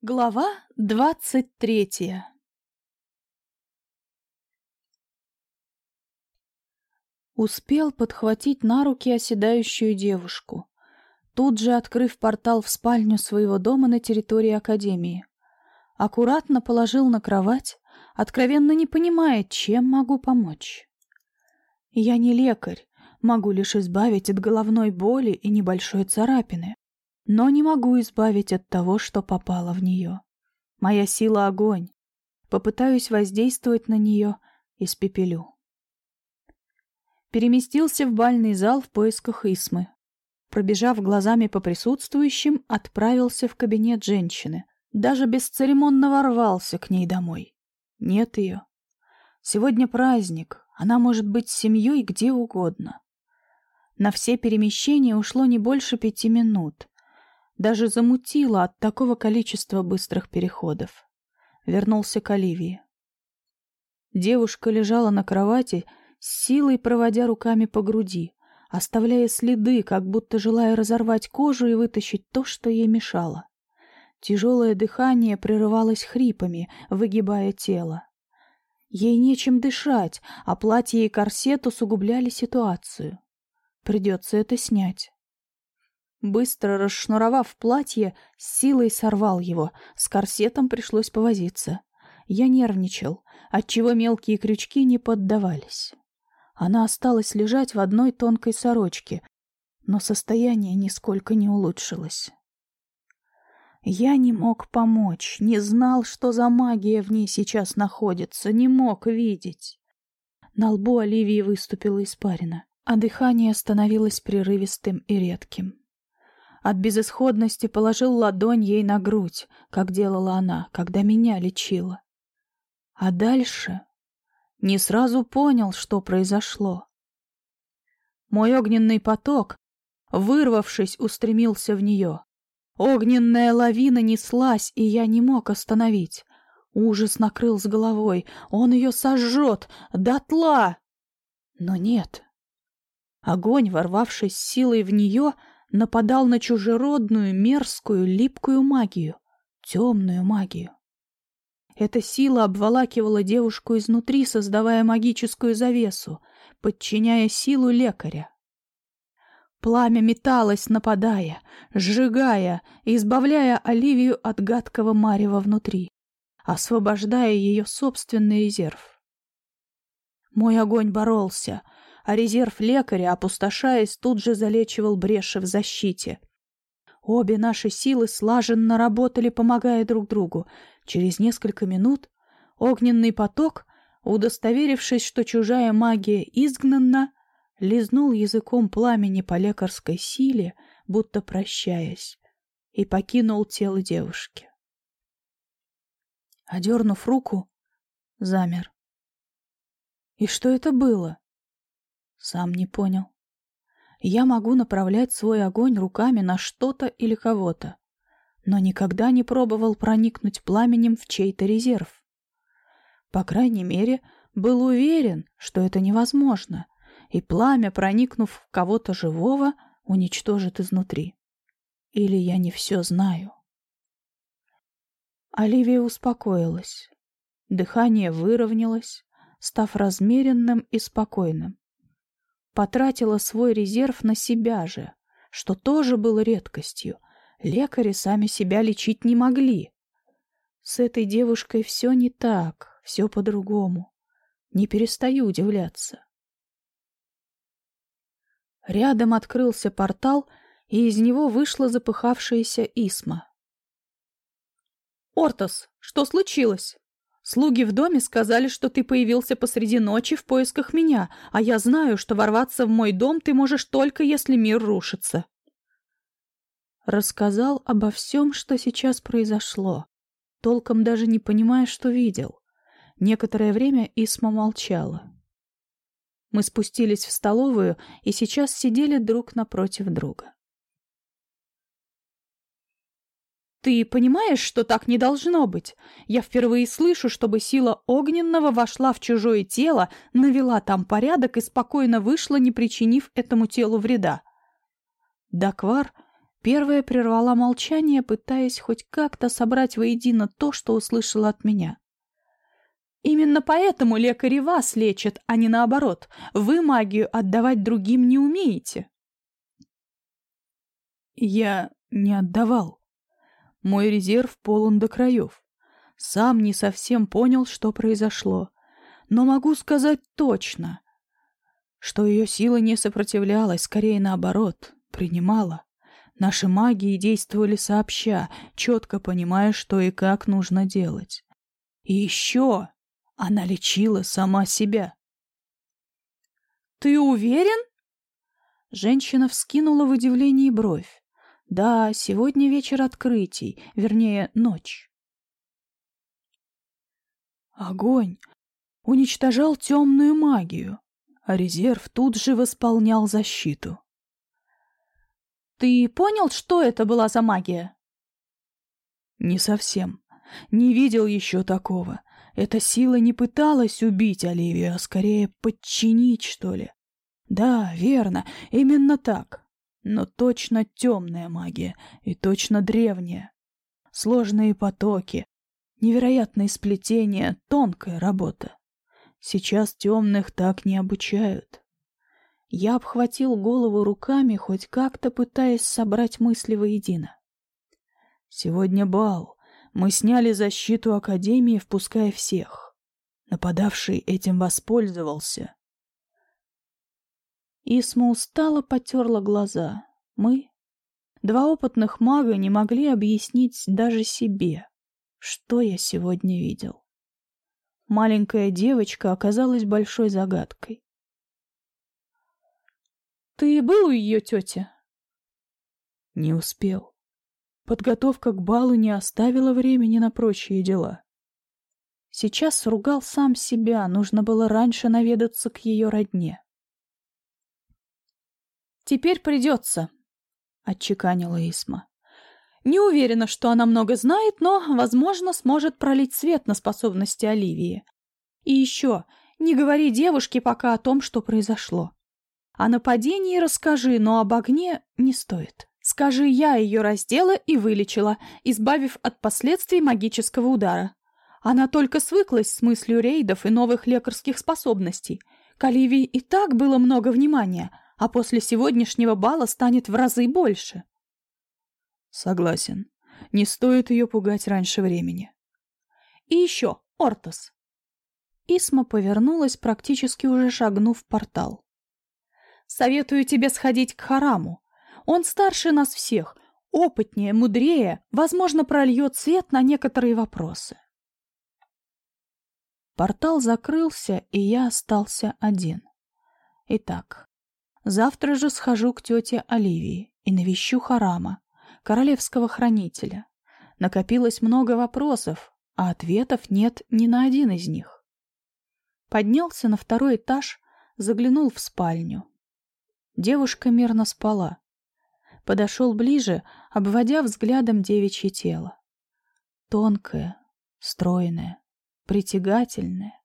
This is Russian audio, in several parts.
Глава двадцать третья Успел подхватить на руки оседающую девушку, тут же открыв портал в спальню своего дома на территории Академии. Аккуратно положил на кровать, откровенно не понимая, чем могу помочь. Я не лекарь, могу лишь избавить от головной боли и небольшой царапины но не могу избавить от того, что попало в нее. Моя сила — огонь. Попытаюсь воздействовать на нее, испепелю. Переместился в бальный зал в поисках Исмы. Пробежав глазами по присутствующим, отправился в кабинет женщины. Даже бесцеремонно ворвался к ней домой. Нет ее. Сегодня праздник, она может быть с семьей где угодно. На все перемещения ушло не больше пяти минут. Даже замутило от такого количества быстрых переходов. Вернулся к Оливии. Девушка лежала на кровати, с силой проводя руками по груди, оставляя следы, как будто желая разорвать кожу и вытащить то, что ей мешало. Тяжелое дыхание прерывалось хрипами, выгибая тело. Ей нечем дышать, а платье и корсет усугубляли ситуацию. Придется это снять. Быстро расшнуровав платье, силой сорвал его. С корсетом пришлось повозиться. Я нервничал, отчего мелкие крючки не поддавались. Она осталась лежать в одной тонкой сорочке, но состояние нисколько не улучшилось. Я не мог помочь, не знал, что за магия в ней сейчас находится, не мог видеть. На лбу Оливии выступила испарина, а дыхание становилось прерывистым и редким. От безысходности положил ладонь ей на грудь, как делала она, когда меня лечила. А дальше не сразу понял, что произошло. Мой огненный поток, вырвавшись, устремился в нее. Огненная лавина неслась, и я не мог остановить. Ужас накрыл с головой. Он ее сожжет! Дотла! Но нет. Огонь, ворвавшись силой в нее, — нападал на чужеродную, мерзкую, липкую магию, темную магию. Эта сила обволакивала девушку изнутри, создавая магическую завесу, подчиняя силу лекаря. Пламя металось, нападая, сжигая, избавляя Оливию от гадкого марева внутри, освобождая ее собственный резерв. Мой огонь боролся, а резерв лекаря, опустошаясь, тут же залечивал бреши в защите. Обе наши силы слаженно работали, помогая друг другу. Через несколько минут огненный поток, удостоверившись, что чужая магия изгнана, лизнул языком пламени по лекарской силе, будто прощаясь, и покинул тело девушки. Одернув руку, замер. И что это было? Сам не понял. Я могу направлять свой огонь руками на что-то или кого-то, но никогда не пробовал проникнуть пламенем в чей-то резерв. По крайней мере, был уверен, что это невозможно, и пламя, проникнув в кого-то живого, уничтожит изнутри. Или я не все знаю. Оливия успокоилась. Дыхание выровнялось, став размеренным и спокойным потратила свой резерв на себя же, что тоже было редкостью. Лекари сами себя лечить не могли. С этой девушкой все не так, все по-другому. Не перестаю удивляться. Рядом открылся портал, и из него вышла запыхавшаяся Исма. «Ортос, что случилось?» Слуги в доме сказали, что ты появился посреди ночи в поисках меня, а я знаю, что ворваться в мой дом ты можешь только, если мир рушится. Рассказал обо всем, что сейчас произошло, толком даже не понимая, что видел. Некоторое время Исма молчала. Мы спустились в столовую и сейчас сидели друг напротив друга. Ты понимаешь, что так не должно быть? Я впервые слышу, чтобы сила огненного вошла в чужое тело, навела там порядок и спокойно вышла, не причинив этому телу вреда. Даквар Первая прервала молчание, пытаясь хоть как-то собрать воедино то, что услышала от меня. Именно поэтому лекари вас лечат, а не наоборот. Вы магию отдавать другим не умеете. Я не отдавал. Мой резерв полон до краев. Сам не совсем понял, что произошло. Но могу сказать точно, что ее сила не сопротивлялась, скорее наоборот, принимала. Наши магии действовали сообща, четко понимая, что и как нужно делать. И еще она лечила сама себя. «Ты уверен?» Женщина вскинула в удивлении бровь. «Да, сегодня вечер открытий, вернее, ночь». Огонь уничтожал темную магию, а резерв тут же восполнял защиту. «Ты понял, что это была за магия?» «Не совсем. Не видел еще такого. Эта сила не пыталась убить Оливию, а скорее подчинить, что ли. Да, верно, именно так. Но точно темная магия и точно древняя. Сложные потоки, невероятные сплетения, тонкая работа. Сейчас темных так не обучают. Я обхватил голову руками, хоть как-то пытаясь собрать мысли воедино. Сегодня бал. Мы сняли защиту Академии, впуская всех. Нападавший этим воспользовался. Исма устало потерла глаза. Мы, два опытных мага, не могли объяснить даже себе, что я сегодня видел. Маленькая девочка оказалась большой загадкой. «Ты был у ее тети?» «Не успел. Подготовка к балу не оставила времени на прочие дела. Сейчас ругал сам себя, нужно было раньше наведаться к ее родне. «Теперь придется», — отчеканила Исма. «Не уверена, что она много знает, но, возможно, сможет пролить свет на способности Оливии. И еще, не говори девушке пока о том, что произошло. О нападении расскажи, но об огне не стоит». Скажи, я ее раздела и вылечила, избавив от последствий магического удара. Она только свыклась с мыслью рейдов и новых лекарских способностей. К Оливии и так было много внимания, а после сегодняшнего бала станет в разы больше. Согласен. Не стоит ее пугать раньше времени. И еще, Ортос. Исма повернулась, практически уже шагнув в портал. Советую тебе сходить к Хараму. Он старше нас всех, опытнее, мудрее, возможно, прольет свет на некоторые вопросы. Портал закрылся, и я остался один. Итак, завтра же схожу к тете Оливии и навещу Харама, королевского хранителя. Накопилось много вопросов, а ответов нет ни на один из них. Поднялся на второй этаж, заглянул в спальню. Девушка мирно спала подошел ближе, обводя взглядом девичье тело. Тонкое, стройное, притягательное.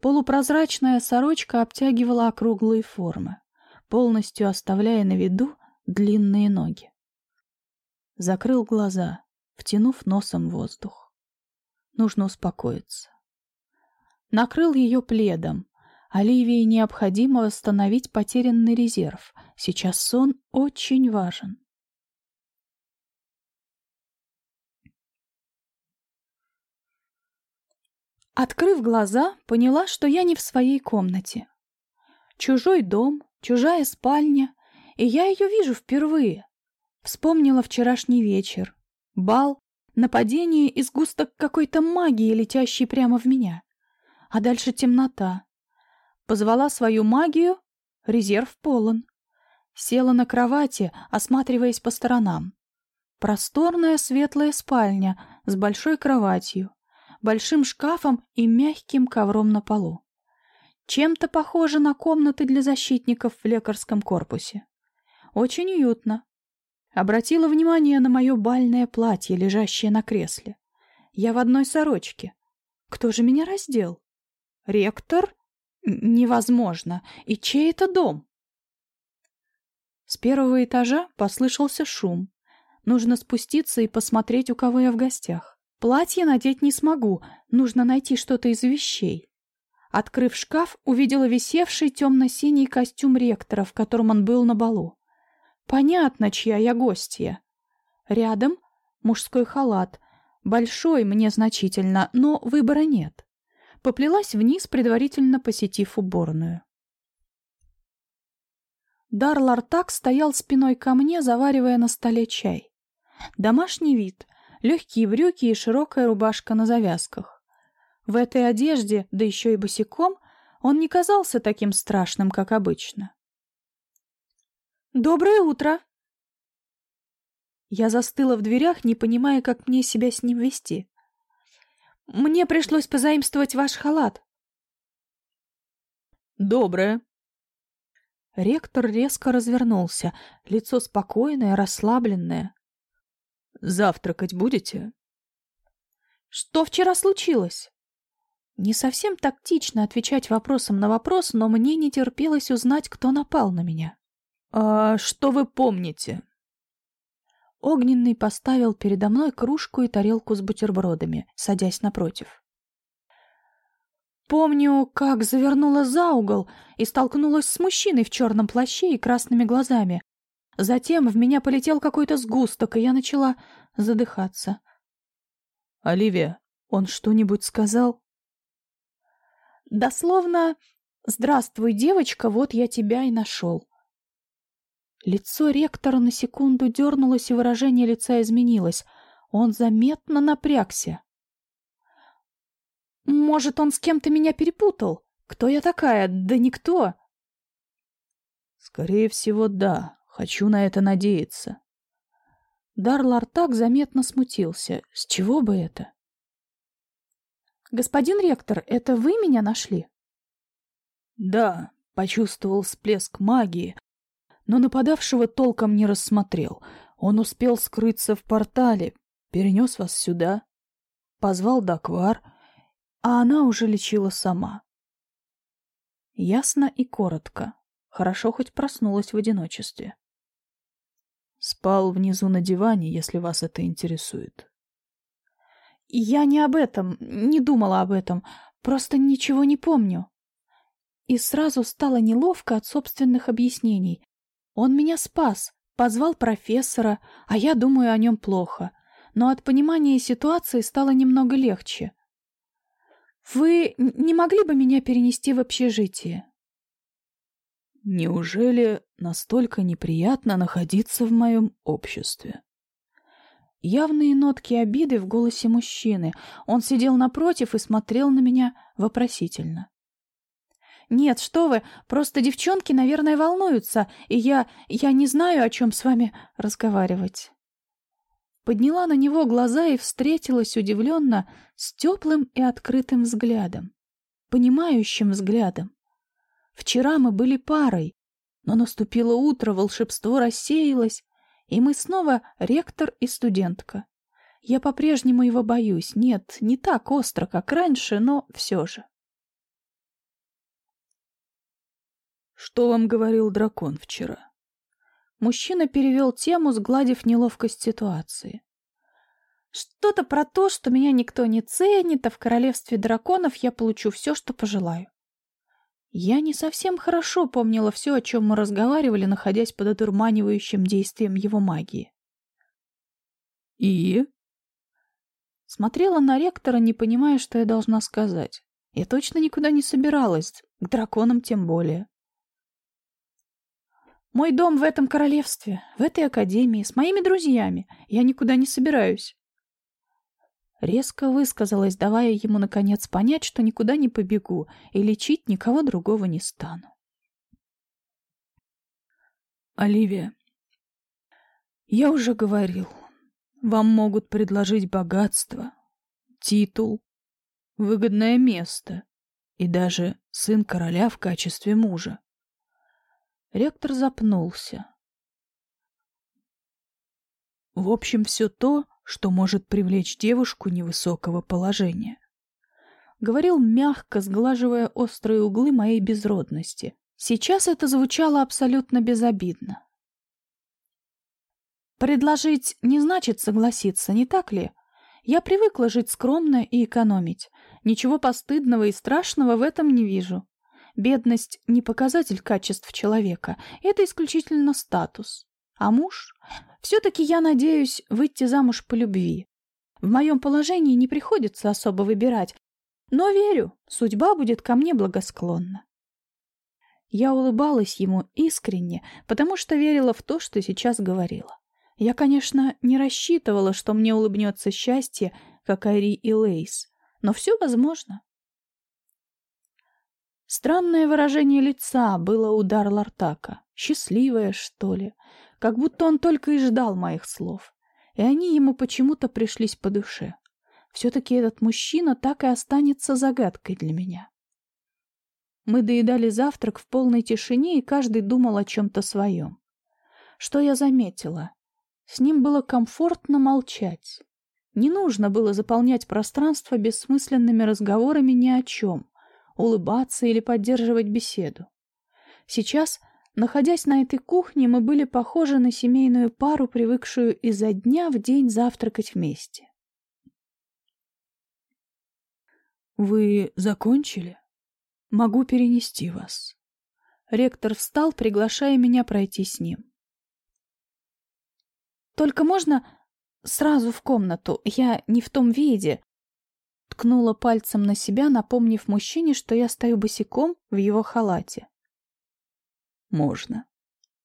Полупрозрачная сорочка обтягивала округлые формы, полностью оставляя на виду длинные ноги. Закрыл глаза, втянув носом воздух. Нужно успокоиться. Накрыл ее пледом, Оливии необходимо восстановить потерянный резерв. Сейчас сон очень важен. Открыв глаза, поняла, что я не в своей комнате. Чужой дом, чужая спальня, и я ее вижу впервые. Вспомнила вчерашний вечер, бал, нападение и сгусток какой-то магии, летящий прямо в меня. А дальше темнота, Позвала свою магию, резерв полон. Села на кровати, осматриваясь по сторонам. Просторная светлая спальня с большой кроватью, большим шкафом и мягким ковром на полу. Чем-то похоже на комнаты для защитников в лекарском корпусе. Очень уютно. Обратила внимание на мое бальное платье, лежащее на кресле. Я в одной сорочке. Кто же меня раздел? Ректор Невозможно. И чей это дом? С первого этажа послышался шум. Нужно спуститься и посмотреть, у кого я в гостях. Платье надеть не смогу, нужно найти что-то из вещей. Открыв шкаф, увидела висевший темно-синий костюм ректора, в котором он был на балу. Понятно, чья я гостья. Рядом мужской халат. Большой мне значительно, но выбора нет. Поплелась вниз, предварительно посетив уборную. Дар Лартак стоял спиной ко мне, заваривая на столе чай. Домашний вид, легкие брюки и широкая рубашка на завязках. В этой одежде, да еще и босиком, он не казался таким страшным, как обычно. «Доброе утро!» Я застыла в дверях, не понимая, как мне себя с ним вести. «Мне пришлось позаимствовать ваш халат». «Доброе!» Ректор резко развернулся, лицо спокойное, расслабленное. «Завтракать будете?» «Что вчера случилось?» Не совсем тактично отвечать вопросом на вопрос, но мне не терпелось узнать, кто напал на меня. «А что вы помните?» Огненный поставил передо мной кружку и тарелку с бутербродами, садясь напротив. Помню, как завернула за угол и столкнулась с мужчиной в черном плаще и красными глазами. Затем в меня полетел какой-то сгусток, и я начала задыхаться. «Оливия, он что-нибудь сказал?» «Дословно, здравствуй, девочка, вот я тебя и нашел». Лицо ректора на секунду дернулось, и выражение лица изменилось. Он заметно напрягся. Может, он с кем-то меня перепутал? Кто я такая? Да никто. Скорее всего, да. Хочу на это надеяться. Дарлар так заметно смутился. С чего бы это? Господин ректор, это вы меня нашли? Да, почувствовал всплеск магии, но нападавшего толком не рассмотрел. Он успел скрыться в портале, перенес вас сюда, позвал Даквар — а она уже лечила сама. Ясно и коротко. Хорошо хоть проснулась в одиночестве. Спал внизу на диване, если вас это интересует. Я не об этом, не думала об этом, просто ничего не помню. И сразу стало неловко от собственных объяснений. Он меня спас, позвал профессора, а я думаю о нем плохо. Но от понимания ситуации стало немного легче. Вы не могли бы меня перенести в общежитие? Неужели настолько неприятно находиться в моем обществе? Явные нотки обиды в голосе мужчины. Он сидел напротив и смотрел на меня вопросительно. «Нет, что вы, просто девчонки, наверное, волнуются, и я... я не знаю, о чем с вами разговаривать» подняла на него глаза и встретилась удивленно с теплым и открытым взглядом, понимающим взглядом. Вчера мы были парой, но наступило утро, волшебство рассеялось, и мы снова ректор и студентка. Я по-прежнему его боюсь. Нет, не так остро, как раньше, но все же. Что вам говорил дракон вчера? Мужчина перевел тему, сгладив неловкость ситуации. Что-то про то, что меня никто не ценит, а в королевстве драконов я получу все, что пожелаю. Я не совсем хорошо помнила все, о чем мы разговаривали, находясь под одурманивающим действием его магии. «И?» Смотрела на ректора, не понимая, что я должна сказать. Я точно никуда не собиралась, к драконам тем более. Мой дом в этом королевстве, в этой академии, с моими друзьями. Я никуда не собираюсь. Резко высказалась, давая ему, наконец, понять, что никуда не побегу и лечить никого другого не стану. Оливия, я уже говорил, вам могут предложить богатство, титул, выгодное место и даже сын короля в качестве мужа. Ректор запнулся. В общем, все то, что может привлечь девушку невысокого положения. Говорил мягко, сглаживая острые углы моей безродности. Сейчас это звучало абсолютно безобидно. Предложить не значит согласиться, не так ли? Я привыкла жить скромно и экономить. Ничего постыдного и страшного в этом не вижу. Бедность — не показатель качеств человека, это исключительно статус. А муж? Все-таки я надеюсь выйти замуж по любви. В моем положении не приходится особо выбирать, но верю, судьба будет ко мне благосклонна. Я улыбалась ему искренне, потому что верила в то, что сейчас говорила. Я, конечно, не рассчитывала, что мне улыбнется счастье, как Айри и Лейс, но все возможно. Странное выражение лица было у Дарлартака, счастливое, что ли, как будто он только и ждал моих слов, и они ему почему-то пришлись по душе. Все-таки этот мужчина так и останется загадкой для меня. Мы доедали завтрак в полной тишине, и каждый думал о чем-то своем. Что я заметила? С ним было комфортно молчать. Не нужно было заполнять пространство бессмысленными разговорами ни о чем, улыбаться или поддерживать беседу. Сейчас, находясь на этой кухне, мы были похожи на семейную пару, привыкшую изо дня в день завтракать вместе. «Вы закончили?» Могу перенести вас. Ректор встал, приглашая меня пройти с ним. Только можно сразу в комнату? Я не в том виде. Ткнула пальцем на себя, напомнив мужчине, что я стою босиком в его халате. Можно.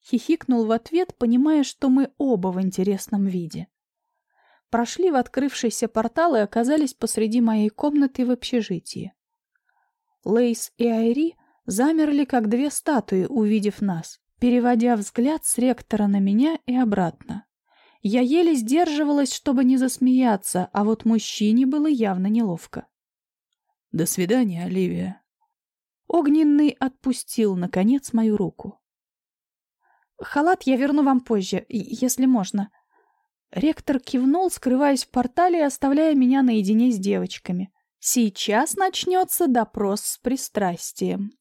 Хихикнул в ответ, понимая, что мы оба в интересном виде. Прошли в открывшийся портал и оказались посреди моей комнаты в общежитии. Лейс и Айри замерли, как две статуи, увидев нас, переводя взгляд с ректора на меня и обратно. Я еле сдерживалась, чтобы не засмеяться, а вот мужчине было явно неловко. «До свидания, Оливия». Огненный отпустил, наконец, мою руку. «Халат я верну вам позже, если можно». Ректор кивнул, скрываясь в портале и оставляя меня наедине с девочками. Сейчас начнется допрос с пристрастием.